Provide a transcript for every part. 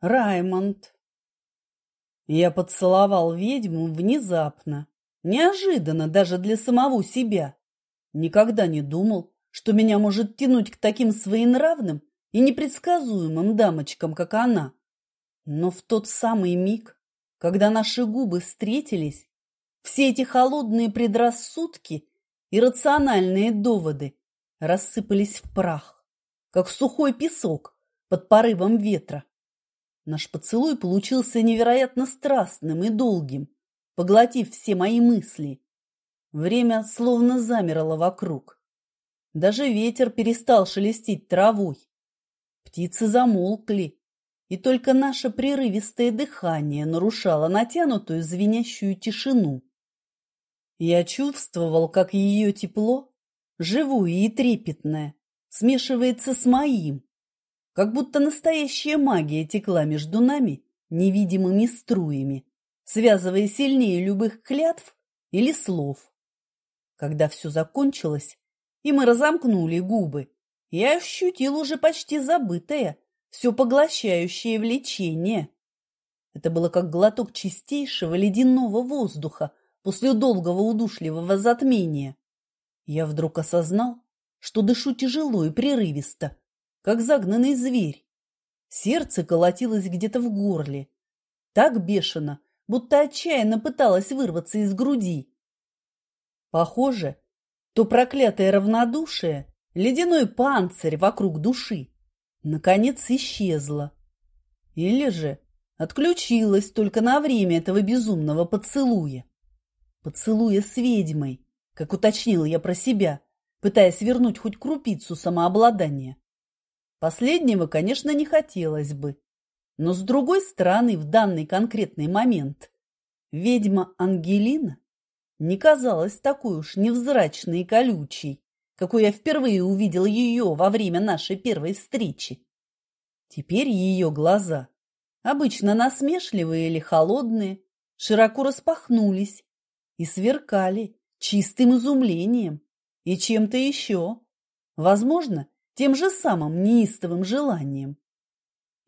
Раймонд. Я поцеловал ведьму внезапно, неожиданно даже для самого себя. Никогда не думал, что меня может тянуть к таким своенравным и непредсказуемым дамочкам, как она. Но в тот самый миг, когда наши губы встретились, все эти холодные предрассудки и рациональные доводы рассыпались в прах, как сухой песок под порывом ветра. Наш поцелуй получился невероятно страстным и долгим, поглотив все мои мысли. Время словно замерло вокруг. Даже ветер перестал шелестеть травой. Птицы замолкли, и только наше прерывистое дыхание нарушало натянутую звенящую тишину. Я чувствовал, как ее тепло, живое и трепетное, смешивается с моим, как будто настоящая магия текла между нами невидимыми струями, связывая сильнее любых клятв или слов. Когда все закончилось, и мы разомкнули губы, я ощутил уже почти забытое, все поглощающее влечение. Это было как глоток чистейшего ледяного воздуха после долгого удушливого затмения. Я вдруг осознал, что дышу тяжело и прерывисто, как загнанный зверь. Сердце колотилось где-то в горле. Так бешено, будто отчаянно пыталась вырваться из груди. Похоже, то проклятое равнодушие, ледяной панцирь вокруг души, наконец исчезло. Или же отключилась только на время этого безумного поцелуя. Поцелуя с ведьмой, как уточнил я про себя, пытаясь вернуть хоть крупицу самообладания. Последнего, конечно, не хотелось бы. Но, с другой стороны, в данный конкретный момент ведьма Ангелина не казалась такой уж невзрачной и колючей, какой я впервые увидел ее во время нашей первой встречи. Теперь ее глаза, обычно насмешливые или холодные, широко распахнулись и сверкали чистым изумлением и чем-то еще. Возможно, тем же самым неистовым желанием.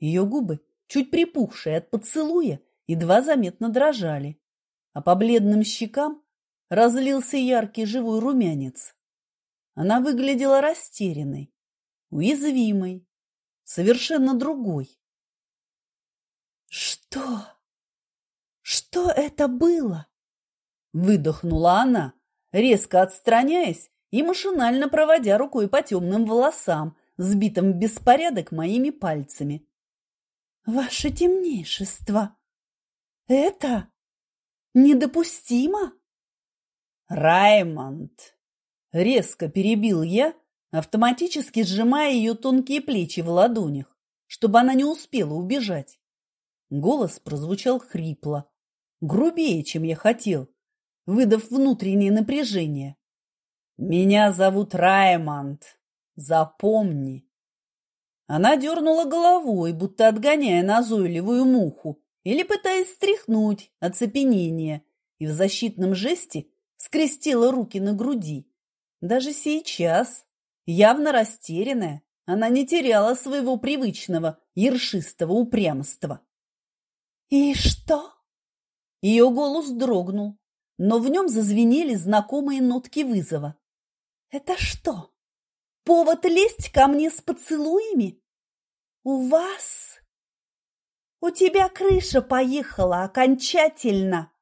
Ее губы, чуть припухшие от поцелуя, едва заметно дрожали, а по бледным щекам разлился яркий живой румянец. Она выглядела растерянной, уязвимой, совершенно другой. «Что? Что это было?» Выдохнула она, резко отстраняясь и машинально проводя рукой по темным волосам, сбитым в беспорядок моими пальцами. «Ваше темнейшество! Это недопустимо!» «Раймонд!» — резко перебил я, автоматически сжимая ее тонкие плечи в ладонях, чтобы она не успела убежать. Голос прозвучал хрипло, грубее, чем я хотел, выдав внутреннее напряжение. «Меня зовут Раймонд. Запомни!» Она дернула головой, будто отгоняя назойливую муху или пытаясь стряхнуть оцепенение, и в защитном жесте скрестила руки на груди. Даже сейчас, явно растерянная, она не теряла своего привычного ершистого упрямства. «И что?» Ее голос дрогнул, но в нем зазвенели знакомые нотки вызова. Это что, повод лезть ко мне с поцелуями? У вас? У тебя крыша поехала окончательно.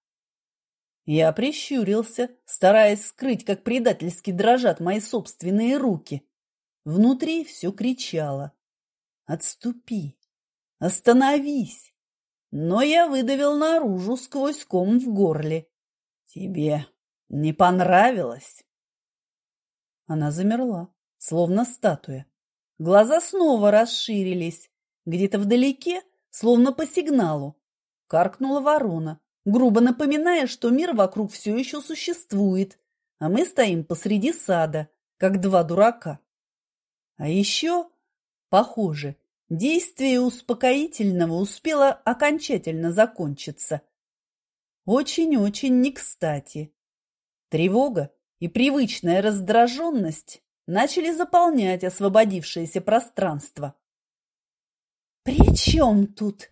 Я прищурился, стараясь скрыть, как предательски дрожат мои собственные руки. Внутри все кричало. «Отступи! Остановись!» Но я выдавил наружу сквозь ком в горле. «Тебе не понравилось?» Она замерла, словно статуя. Глаза снова расширились. Где-то вдалеке, словно по сигналу, каркнула ворона, грубо напоминая, что мир вокруг все еще существует, а мы стоим посреди сада, как два дурака. А еще, похоже, действие успокоительного успело окончательно закончиться. Очень-очень не кстати. Тревога и привычная раздраженность начали заполнять освободившееся пространство. «При чем тут?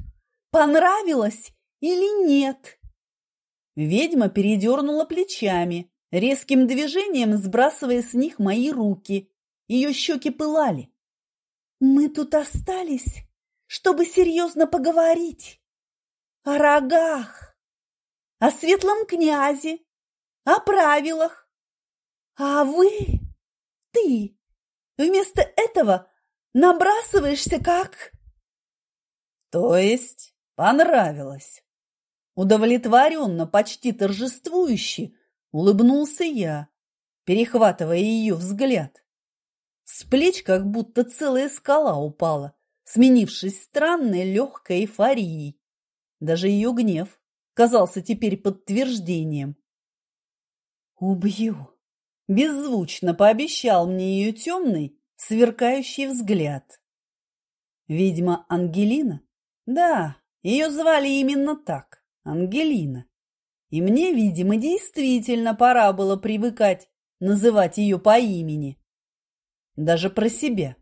Понравилось или нет?» Ведьма передернула плечами, резким движением сбрасывая с них мои руки. Ее щеки пылали. «Мы тут остались, чтобы серьезно поговорить. О рогах, о светлом князе, о правилах. А вы, ты, вместо этого набрасываешься как...» «То есть понравилось?» Удовлетворенно, почти торжествующе, улыбнулся я, перехватывая ее взгляд. С плеч как будто целая скала упала, сменившись странной легкой эйфорией. Даже ее гнев казался теперь подтверждением. «Убью!» – беззвучно пообещал мне ее темный, сверкающий взгляд. Видимо, Ангелина? Да, ее звали именно так. Ангелина. И мне, видимо, действительно пора было привыкать называть ее по имени. Даже про себя